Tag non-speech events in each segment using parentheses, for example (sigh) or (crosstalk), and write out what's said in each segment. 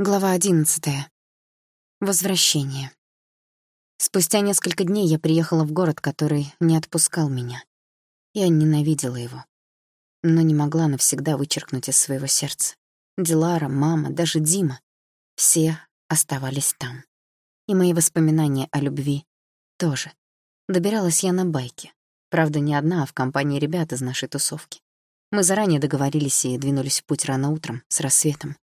Глава одиннадцатая. Возвращение. Спустя несколько дней я приехала в город, который не отпускал меня. Я ненавидела его, но не могла навсегда вычеркнуть из своего сердца. Дилара, мама, даже Дима — все оставались там. И мои воспоминания о любви тоже. Добиралась я на байке. Правда, не одна, а в компании ребят из нашей тусовки. Мы заранее договорились и двинулись в путь рано утром, с рассветом.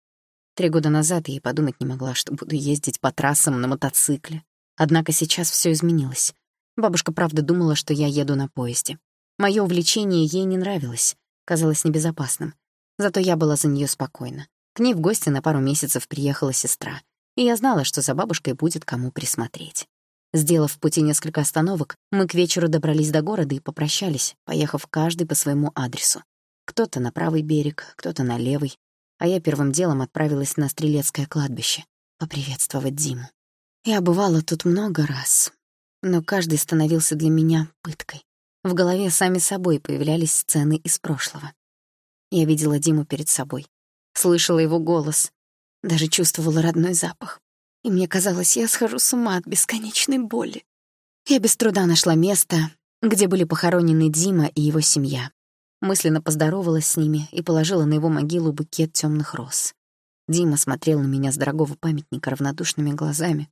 Три года назад я и подумать не могла, что буду ездить по трассам на мотоцикле. Однако сейчас все изменилось. Бабушка правда думала, что я еду на поезде. Моё увлечение ей не нравилось, казалось небезопасным. Зато я была за неё спокойна. К ней в гости на пару месяцев приехала сестра, и я знала, что за бабушкой будет кому присмотреть. Сделав в пути несколько остановок, мы к вечеру добрались до города и попрощались, поехав каждый по своему адресу. Кто-то на правый берег, кто-то на левый, а я первым делом отправилась на Стрелецкое кладбище поприветствовать Диму. Я бывала тут много раз, но каждый становился для меня пыткой. В голове сами собой появлялись сцены из прошлого. Я видела Диму перед собой, слышала его голос, даже чувствовала родной запах. И мне казалось, я схожу с ума от бесконечной боли. Я без труда нашла место, где были похоронены Дима и его семья мысленно поздоровалась с ними и положила на его могилу букет темных роз. Дима смотрел на меня с дорогого памятника равнодушными глазами,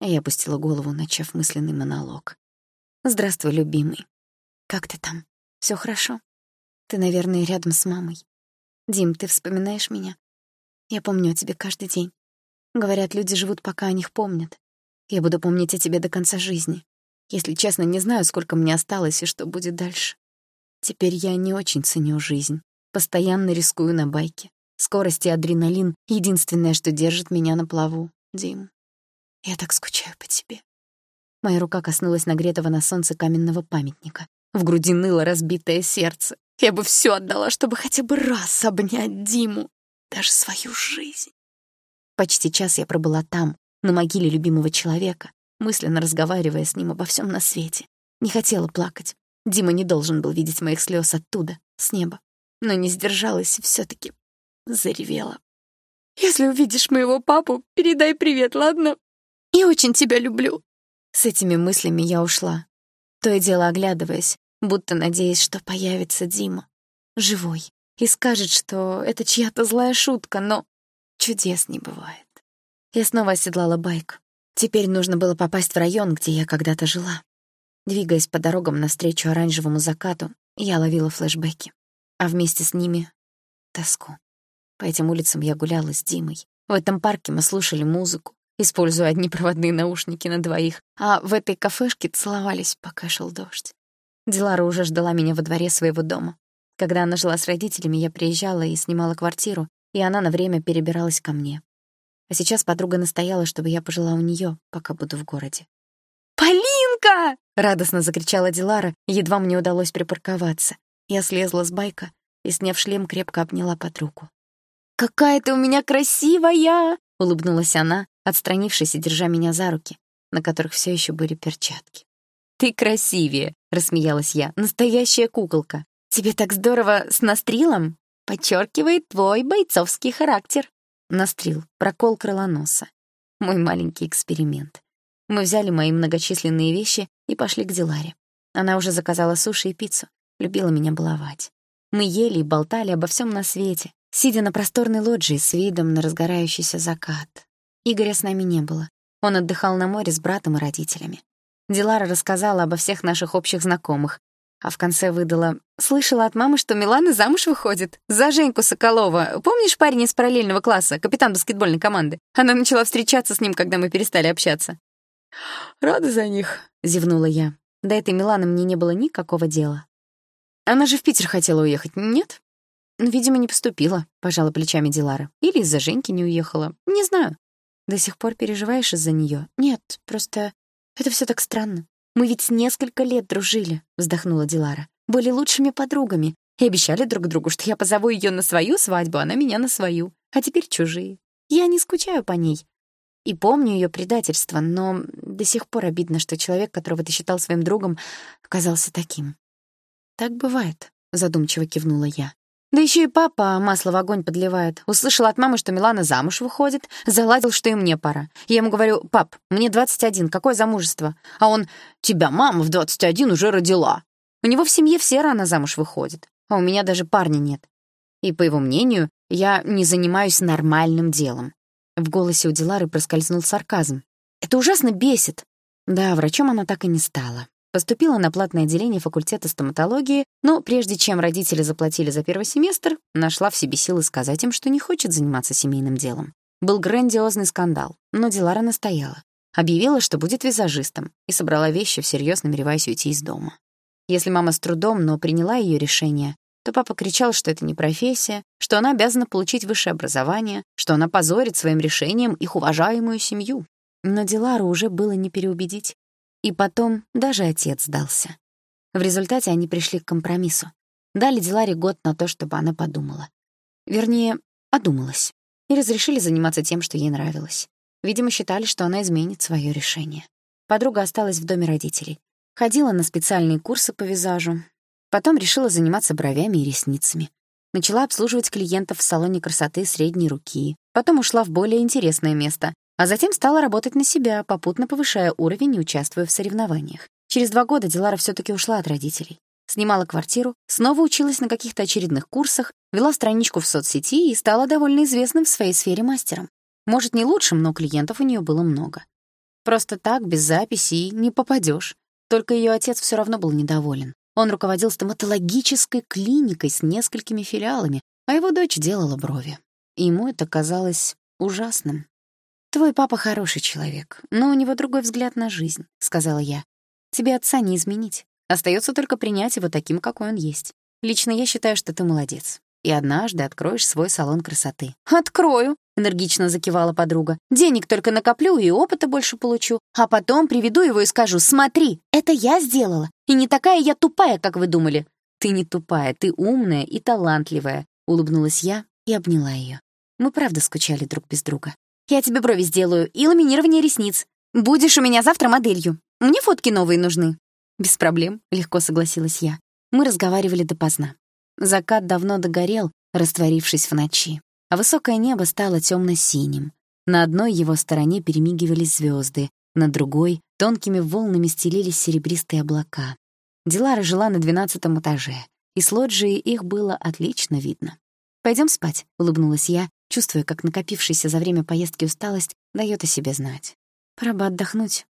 а я опустила голову, начав мысленный монолог. «Здравствуй, любимый. Как ты там? Все хорошо? Ты, наверное, рядом с мамой. Дим, ты вспоминаешь меня? Я помню о тебе каждый день. Говорят, люди живут, пока о них помнят. Я буду помнить о тебе до конца жизни. Если честно, не знаю, сколько мне осталось и что будет дальше. Теперь я не очень ценю жизнь. Постоянно рискую на байке. Скорость и адреналин — единственное, что держит меня на плаву. Дим, я так скучаю по тебе. Моя рука коснулась нагретого на солнце каменного памятника. В груди ныло разбитое сердце. Я бы все отдала, чтобы хотя бы раз обнять Диму. Даже свою жизнь. Почти час я пробыла там, на могиле любимого человека, мысленно разговаривая с ним обо всем на свете. Не хотела плакать, Дима не должен был видеть моих слез оттуда, с неба. Но не сдержалась и все таки заревела. «Если увидишь моего папу, передай привет, ладно? Я очень тебя люблю». С этими мыслями я ушла, то и дело оглядываясь, будто надеясь, что появится Дима, живой, и скажет, что это чья-то злая шутка, но чудес не бывает. Я снова оседлала байк. Теперь нужно было попасть в район, где я когда-то жила. Двигаясь по дорогам навстречу оранжевому закату, я ловила флешбеки, а вместе с ними — тоску. По этим улицам я гуляла с Димой. В этом парке мы слушали музыку, используя одни проводные наушники на двоих, а в этой кафешке целовались, пока шел дождь. Дилара уже ждала меня во дворе своего дома. Когда она жила с родителями, я приезжала и снимала квартиру, и она на время перебиралась ко мне. А сейчас подруга настояла, чтобы я пожила у нее, пока буду в городе. «Полинка!» — радостно закричала Дилара, едва мне удалось припарковаться. Я слезла с байка и, сняв шлем, крепко обняла подругу. «Какая ты у меня красивая!» — улыбнулась она, отстранившись и держа меня за руки, на которых все еще были перчатки. «Ты красивее!» — рассмеялась я. «Настоящая куколка! Тебе так здорово с настрилом!» «Подчеркивает твой бойцовский характер!» Настрил, прокол крылоноса. Мой маленький эксперимент. Мы взяли мои многочисленные вещи и пошли к Диларе. Она уже заказала суши и пиццу, любила меня баловать. Мы ели и болтали обо всем на свете, сидя на просторной лоджии с видом на разгорающийся закат. Игоря с нами не было. Он отдыхал на море с братом и родителями. Дилара рассказала обо всех наших общих знакомых, а в конце выдала «Слышала от мамы, что Милана замуж выходит. За Женьку Соколова. Помнишь парень из параллельного класса, капитан баскетбольной команды? Она начала встречаться с ним, когда мы перестали общаться». «Рада за них», — зевнула я. До этой Миланы мне не было никакого дела. Она же в Питер хотела уехать, нет? Ну, видимо, не поступила, пожала плечами Дилара. Или из-за Женьки не уехала. Не знаю. До сих пор переживаешь из-за нее? Нет, просто это все так странно. Мы ведь несколько лет дружили, вздохнула Дилара. Были лучшими подругами и обещали друг другу, что я позову ее на свою свадьбу, она меня на свою. А теперь чужие. Я не скучаю по ней, и помню ее предательство, но до сих пор обидно, что человек, которого ты считал своим другом, оказался таким. «Так бывает», — задумчиво кивнула я. Да еще и папа масло в огонь подливает. Услышал от мамы, что Милана замуж выходит, заладил, что и мне пора. Я ему говорю, пап, мне 21, какое замужество? А он, тебя мама в 21 уже родила. У него в семье все рано замуж выходят, а у меня даже парня нет. И, по его мнению, я не занимаюсь нормальным делом. В голосе у Дилары проскользнул сарказм. Это ужасно бесит. Да, врачом она так и не стала. Поступила на платное отделение факультета стоматологии, но прежде чем родители заплатили за первый семестр, нашла в себе силы сказать им, что не хочет заниматься семейным делом. Был грандиозный скандал, но Дилара настояла. Объявила, что будет визажистом, и собрала вещи, всерьез намереваясь уйти из дома. Если мама с трудом, но приняла ее решение, то папа кричал, что это не профессия, что она обязана получить высшее образование, что она позорит своим решением их уважаемую семью. Но Дилару уже было не переубедить. И потом даже отец сдался. В результате они пришли к компромиссу. Дали Диларе год на то, чтобы она подумала. Вернее, одумалась. И разрешили заниматься тем, что ей нравилось. Видимо, считали, что она изменит свое решение. Подруга осталась в доме родителей. Ходила на специальные курсы по визажу. Потом решила заниматься бровями и ресницами. Начала обслуживать клиентов в салоне красоты средней руки. Потом ушла в более интересное место а затем стала работать на себя, попутно повышая уровень и участвуя в соревнованиях. Через два года Дилара все таки ушла от родителей. Снимала квартиру, снова училась на каких-то очередных курсах, вела страничку в соцсети и стала довольно известным в своей сфере мастером. Может, не лучшим, но клиентов у нее было много. Просто так, без записи, не попадешь. Только ее отец все равно был недоволен. Он руководил стоматологической клиникой с несколькими филиалами, а его дочь делала брови. И ему это казалось ужасным. «Твой папа хороший человек, но у него другой взгляд на жизнь», — сказала я. «Тебе отца не изменить. Остается только принять его таким, какой он есть. Лично я считаю, что ты молодец. И однажды откроешь свой салон красоты». «Открою», — энергично закивала подруга. «Денег только накоплю и опыта больше получу. А потом приведу его и скажу, смотри, это я сделала. И не такая я тупая, как вы думали». «Ты не тупая, ты умная и талантливая», — улыбнулась я и обняла ее. Мы правда скучали друг без друга. Я тебе брови сделаю и ламинирование ресниц. Будешь у меня завтра моделью. Мне фотки новые нужны». «Без проблем», — легко согласилась я. Мы разговаривали допоздна. Закат давно догорел, растворившись в ночи, а высокое небо стало темно синим На одной его стороне перемигивались звезды, на другой — тонкими волнами стелились серебристые облака. Дилара жила на двенадцатом этаже, и с лоджии их было отлично видно. Пойдем спать», — улыбнулась я, чувствуя, как накопившаяся за время поездки усталость даёт о себе знать. «Пора бы отдохнуть».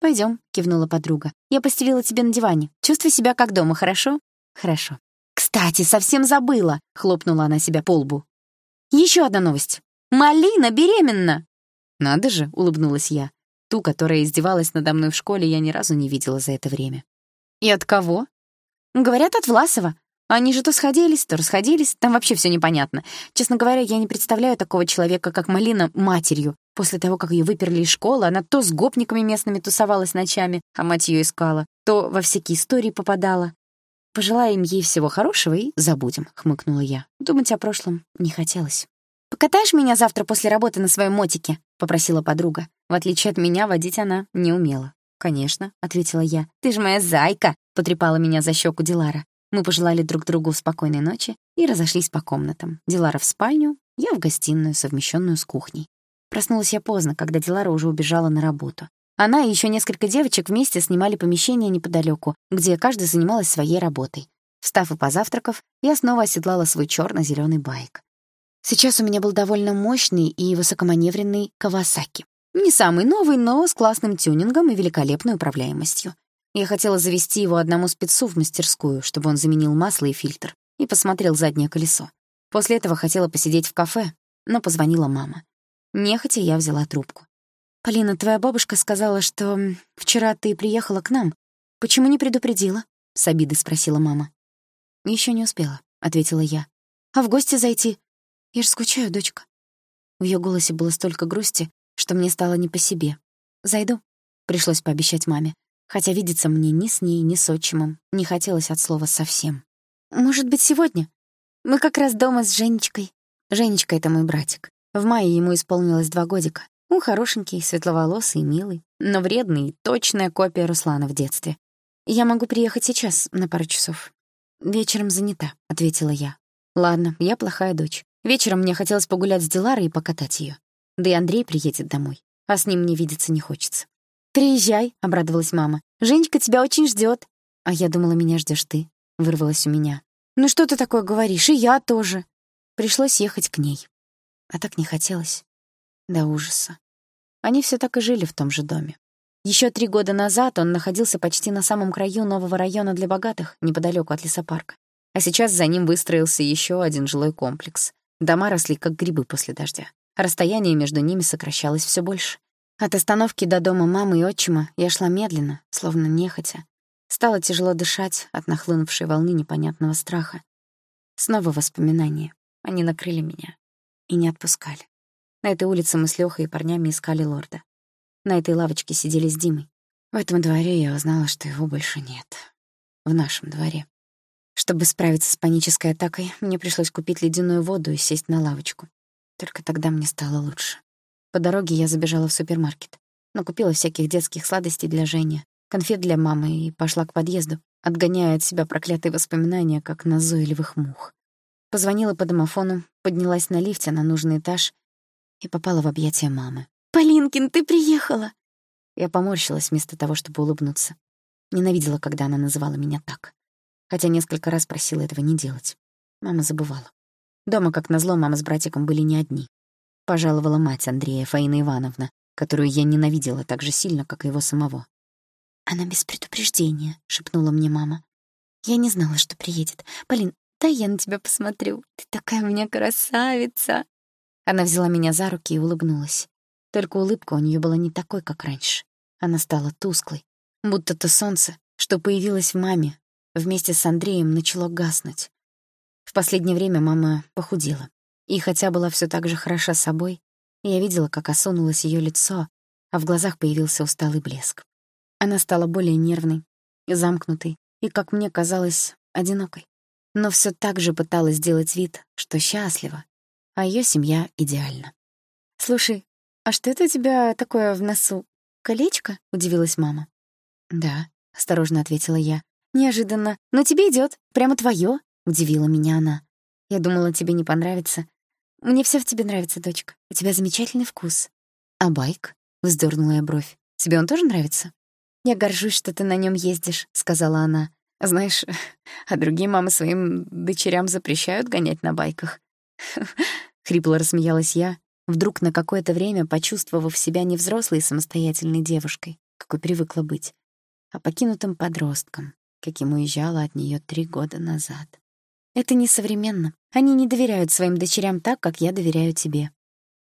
Пойдем, кивнула подруга. «Я постелила тебе на диване. Чувствуй себя как дома, хорошо?» «Хорошо». «Кстати, совсем забыла!» — хлопнула она себя по лбу. Еще одна новость. Малина беременна!» «Надо же!» — улыбнулась я. Ту, которая издевалась надо мной в школе, я ни разу не видела за это время. «И от кого?» «Говорят, от Власова. Они же то сходились, то расходились, там вообще все непонятно. Честно говоря, я не представляю такого человека, как Малина, матерью. После того, как ее выперли из школы, она то с гопниками местными тусовалась ночами, а мать ее искала, то во всякие истории попадала. «Пожелаем ей всего хорошего и забудем», — хмыкнула я. Думать о прошлом не хотелось. «Покатаешь меня завтра после работы на своем мотике?» — попросила подруга. В отличие от меня, водить она не умела. «Конечно», — ответила я. «Ты же моя зайка!» — потрепала меня за щеку Дилара. Мы пожелали друг другу спокойной ночи и разошлись по комнатам. Дилара в спальню, я в гостиную, совмещенную с кухней. Проснулась я поздно, когда Дилара уже убежала на работу. Она и еще несколько девочек вместе снимали помещение неподалеку, где каждая занималась своей работой. Встав и позавтракав, я снова оседлала свой черно зеленый байк. Сейчас у меня был довольно мощный и высокоманевренный Кавасаки. Не самый новый, но с классным тюнингом и великолепной управляемостью. Я хотела завести его одному спецу в мастерскую, чтобы он заменил масло и фильтр, и посмотрел заднее колесо. После этого хотела посидеть в кафе, но позвонила мама. Нехотя я взяла трубку. «Полина, твоя бабушка сказала, что вчера ты приехала к нам. Почему не предупредила?» — с обидой спросила мама. Еще не успела», — ответила я. «А в гости зайти? Я ж скучаю, дочка». В ее голосе было столько грусти, что мне стало не по себе. «Зайду», — пришлось пообещать маме хотя видеться мне ни с ней, ни с отчимом не хотелось от слова совсем. «Может быть, сегодня? Мы как раз дома с Женечкой». Женечка — это мой братик. В мае ему исполнилось два годика. Он хорошенький, светловолосый, милый, но вредный, точная копия Руслана в детстве. «Я могу приехать сейчас, на пару часов». «Вечером занята», — ответила я. Ладно, я плохая дочь. Вечером мне хотелось погулять с Диларой и покатать ее. Да и Андрей приедет домой, а с ним мне видеться не хочется. «Приезжай», — обрадовалась мама. «Женечка тебя очень ждет. «А я думала, меня ждешь ты», — вырвалось у меня. «Ну что ты такое говоришь? И я тоже». Пришлось ехать к ней. А так не хотелось. До ужаса. Они все так и жили в том же доме. Еще три года назад он находился почти на самом краю нового района для богатых, неподалеку от лесопарка. А сейчас за ним выстроился еще один жилой комплекс. Дома росли как грибы после дождя. Расстояние между ними сокращалось все больше. От остановки до дома мамы и отчима я шла медленно, словно нехотя. Стало тяжело дышать от нахлынувшей волны непонятного страха. Снова воспоминания. Они накрыли меня и не отпускали. На этой улице мы с Лёхой и парнями искали лорда. На этой лавочке сидели с Димой. В этом дворе я узнала, что его больше нет. В нашем дворе. Чтобы справиться с панической атакой, мне пришлось купить ледяную воду и сесть на лавочку. Только тогда мне стало лучше. По дороге я забежала в супермаркет. Накупила всяких детских сладостей для Жени, конфет для мамы и пошла к подъезду, отгоняя от себя проклятые воспоминания, как назойливых мух. Позвонила по домофону, поднялась на лифте на нужный этаж и попала в объятия мамы. «Полинкин, ты приехала!» Я поморщилась вместо того, чтобы улыбнуться. Ненавидела, когда она называла меня так. Хотя несколько раз просила этого не делать. Мама забывала. Дома, как назло, мама с братиком были не одни. Пожаловала мать Андрея, Фаина Ивановна, которую я ненавидела так же сильно, как и его самого. «Она без предупреждения», — шепнула мне мама. «Я не знала, что приедет. Полин, дай я на тебя посмотрю. Ты такая у меня красавица!» Она взяла меня за руки и улыбнулась. Только улыбка у нее была не такой, как раньше. Она стала тусклой, будто то солнце, что появилось в маме, вместе с Андреем начало гаснуть. В последнее время мама похудела. И хотя была все так же хороша собой, я видела, как осунулось ее лицо, а в глазах появился усталый блеск. Она стала более нервной, замкнутой и, как мне казалось, одинокой. Но все так же пыталась сделать вид, что счастлива, а ее семья идеальна. «Слушай, а что это у тебя такое в носу? Колечко?» — удивилась мама. «Да», — осторожно ответила я. «Неожиданно. Но тебе идет, Прямо твое, удивила меня она. «Я думала, тебе не понравится. Мне все в тебе нравится, дочка. У тебя замечательный вкус». «А байк?» — вздернула я бровь. «Тебе он тоже нравится?» «Я горжусь, что ты на нем ездишь», — сказала она. «Знаешь, (laughs) а другие мамы своим дочерям запрещают гонять на байках». (laughs) Хрипло рассмеялась я, вдруг на какое-то время почувствовав себя не взрослой самостоятельной девушкой, какой привыкла быть, а покинутым подростком, каким уезжала от нее три года назад. Это несовременно. Они не доверяют своим дочерям так, как я доверяю тебе.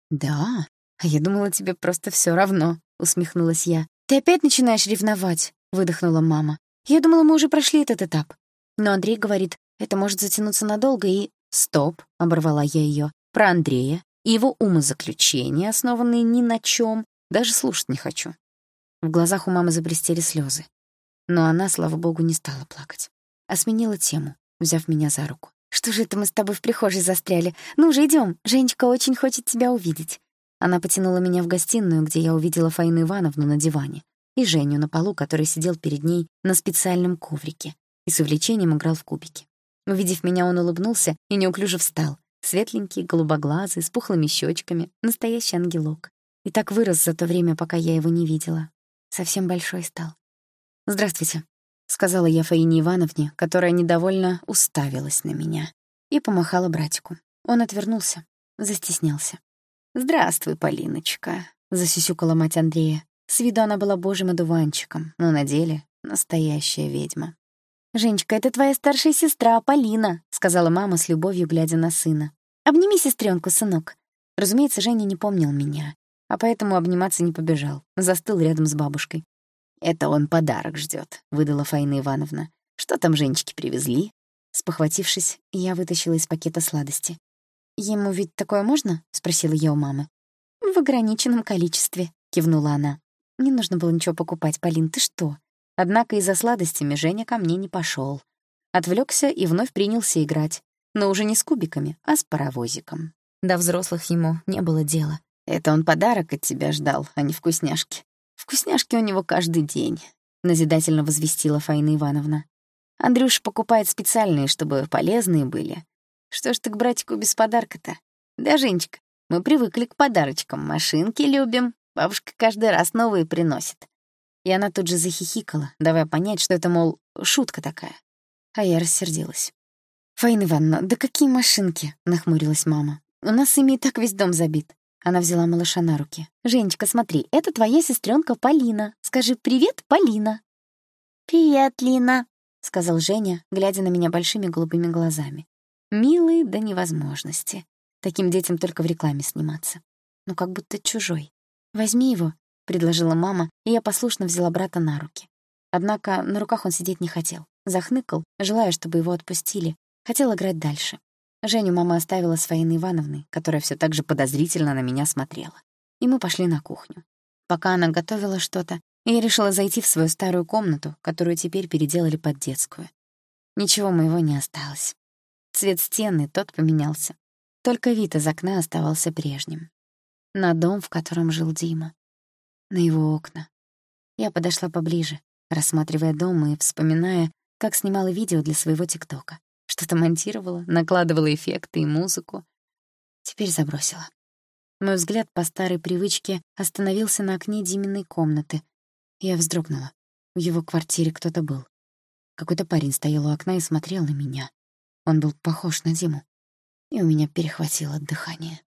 Да, а я думала, тебе просто все равно, усмехнулась я. Ты опять начинаешь ревновать, выдохнула мама. Я думала, мы уже прошли этот этап. Но Андрей говорит, это может затянуться надолго и... Стоп, оборвала я ее. Про Андрея и его умозаключения, основанные ни на чем, даже слушать не хочу. В глазах у мамы заблестели слезы. Но она, слава богу, не стала плакать, а сменила тему, взяв меня за руку. «Что же это мы с тобой в прихожей застряли? Ну же, идем. Женечка очень хочет тебя увидеть». Она потянула меня в гостиную, где я увидела Фаину Ивановну на диване и Женю на полу, который сидел перед ней на специальном коврике и с увлечением играл в кубики. Увидев меня, он улыбнулся и неуклюже встал, Светленький, голубоглазый, с пухлыми щечками, настоящий ангелок. И так вырос за то время, пока я его не видела. Совсем большой стал. «Здравствуйте», — сказала я Фаине Ивановне, которая недовольно уставилась на меня, и помахала братику. Он отвернулся, застеснялся. «Здравствуй, Полиночка», — засюсюкала мать Андрея. С виду она была божьим одуванчиком, но на деле настоящая ведьма. «Женечка, это твоя старшая сестра, Полина», — сказала мама с любовью, глядя на сына. «Обними сестренку, сынок». Разумеется, Женя не помнил меня, а поэтому обниматься не побежал, застыл рядом с бабушкой. «Это он подарок ждет, выдала Фаина Ивановна. «Что там женечки привезли?» Спохватившись, я вытащила из пакета сладости. «Ему ведь такое можно?» — спросила я у мамы. «В ограниченном количестве», — кивнула она. «Не нужно было ничего покупать, Полин, ты что?» Однако из-за сладостями Женя ко мне не пошел. Отвлекся и вновь принялся играть. Но уже не с кубиками, а с паровозиком. До взрослых ему не было дела. Это он подарок от тебя ждал, а не вкусняшки. Вкусняшки у него каждый день, — назидательно возвестила Фаина Ивановна. Андрюш покупает специальные, чтобы полезные были. Что ж ты к братику без подарка-то? Да, Женечка, мы привыкли к подарочкам, машинки любим. Бабушка каждый раз новые приносит. И она тут же захихикала, давая понять, что это, мол, шутка такая. А я рассердилась. «Фаина Ивановна, да какие машинки?» — нахмурилась мама. «У нас ими и так весь дом забит». Она взяла малыша на руки. «Женечка, смотри, это твоя сестренка Полина. Скажи «Привет, Полина». «Привет, Лина», — сказал Женя, глядя на меня большими голубыми глазами. Милый до невозможности. Таким детям только в рекламе сниматься. Ну, как будто чужой. «Возьми его», — предложила мама, и я послушно взяла брата на руки. Однако на руках он сидеть не хотел. Захныкал, желая, чтобы его отпустили. Хотел играть дальше. Женю мама оставила с Фаиной Ивановной, которая все так же подозрительно на меня смотрела. И мы пошли на кухню. Пока она готовила что-то, я решила зайти в свою старую комнату, которую теперь переделали под детскую. Ничего моего не осталось. Цвет стены тот поменялся. Только вид из окна оставался прежним. На дом, в котором жил Дима. На его окна. Я подошла поближе, рассматривая дом и вспоминая, как снимала видео для своего ТикТока. Что-то монтировала, накладывала эффекты и музыку. Теперь забросила. Мой взгляд по старой привычке остановился на окне Диминой комнаты. Я вздрогнула. В его квартире кто-то был. Какой-то парень стоял у окна и смотрел на меня. Он был похож на Диму. И у меня перехватило дыхание.